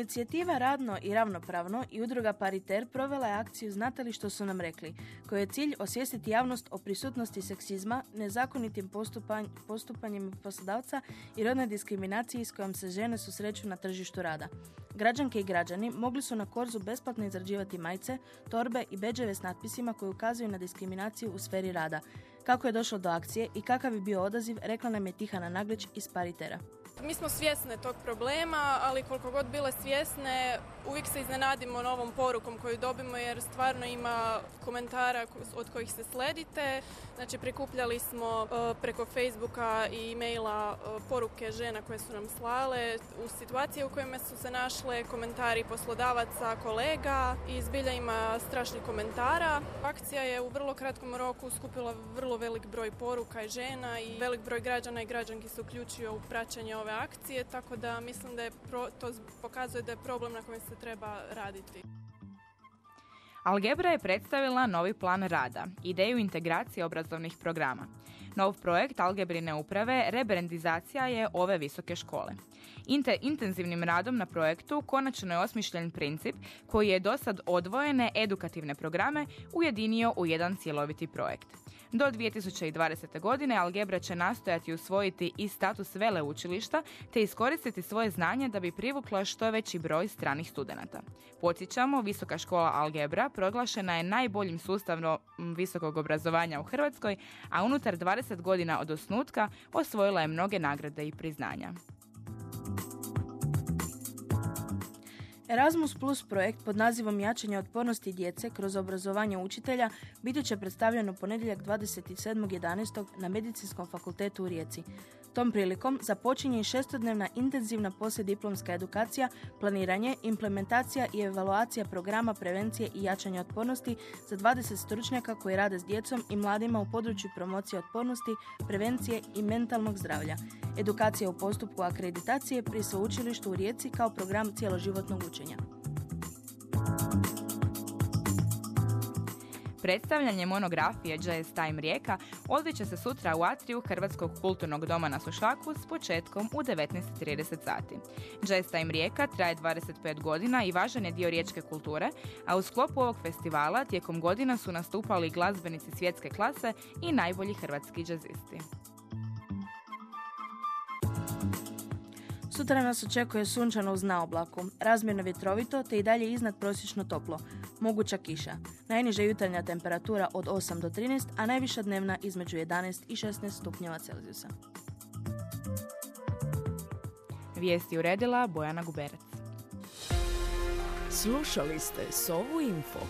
Inicijativa Radno i ravnopravno i udruga Pariter provela je akciju Znate li što su nam rekli, koji je cilj osvijestiti javnost o prisutnosti seksizma, nezakonitim postupanj, postupanjem poslodavca i rodnoj diskriminaciji s kojom se žene susreću na tržištu rada. Građanke i građani mogli su na korzu besplatno izrađivati majce, torbe i beđeve s natpisima koji ukazuju na diskriminaciju u sferi rada. Kako je došlo do akcije i kakav je bio odaziv, rekla nam je Tihana Naglić iz Paritera. Mi smo svjesne tog problema, ali koliko god bile svjesne, uvijek se iznenadimo novom porukom koju dobimo jer stvarno ima komentara od kojih se sledite. Znači prikupljali smo e, preko Facebooka i e-maila e, poruke žena koje su nam slale u situacije u kojima su se našle komentari poslodavaca, kolega i zbilja ima strašnih komentara. Akcija je u vrlo kratkom roku skupila vrlo velik broj poruka i žena i velik broj građana i građanki se uključio u praćenje ove akcije, tako da mislim da to pokazuje da je problem na kojem se treba raditi. Algebra je predstavila novi plan rada, ideju integracije obrazovnih programa. Nov projekt algebrine uprave rebrandizacija je ove visoke škole. Inte, intenzivnim radom na projektu konačno je osmišljen princip koji je dosad odvojene edukativne programe ujedinio u jedan cjeloviti projekt. Do 2020. godine Algebra će nastojati usvojiti i status veleučilišta te iskoristiti svoje znanje da bi privukla što veći broj stranih studenata. Podsjećamo, Visoka škola Algebra proglašena je najboljim sustavno visokog obrazovanja u Hrvatskoj, a unutar 20 godina od osnutka osvojila je mnoge nagrade i priznanja. Erasmus Plus projekt pod nazivom Jačanje otpornosti djece kroz obrazovanje učitelja biti će predstavljen u ponedjeljak 27.11. na Medicinskom fakultetu u Rijeci. Tom prilikom započinje i šestodnevna intenzivna poslijediplomska edukacija, planiranje, implementacija i evaluacija programa prevencije i jačanja otpornosti za 20 stručnjaka koji rade s djecom i mladima u području promocije otpornosti, prevencije i mentalnog zdravlja. Edukacija u postupku akreditacije pri sveučilištu u Rijeci kao program cjeloživotnog učenja. Predstavljanje monografije Jazz Time Rijeka odviće se sutra u atriju Hrvatskog kulturnog doma na Sušaku s početkom u 19.30 sati. Jazz Time Rijeka traje 25 godina i važan je dio riječke kulture, a u sklopu ovog festivala tijekom godina su nastupali glazbenici svjetske klase i najbolji hrvatski džazisti. Sutra nas očekuje sunčano uz naoblaku, razmjerno vjetrovito te i dalje iznad prosječno toplo. Moguća kiša. Najniža jutarnja temperatura od 8 do 13, a najviša dnevna između 11 i 16 stupnjeva Celzijusa. Vijesti uredila Bojana Guberac. Slušali ste Sovu Info.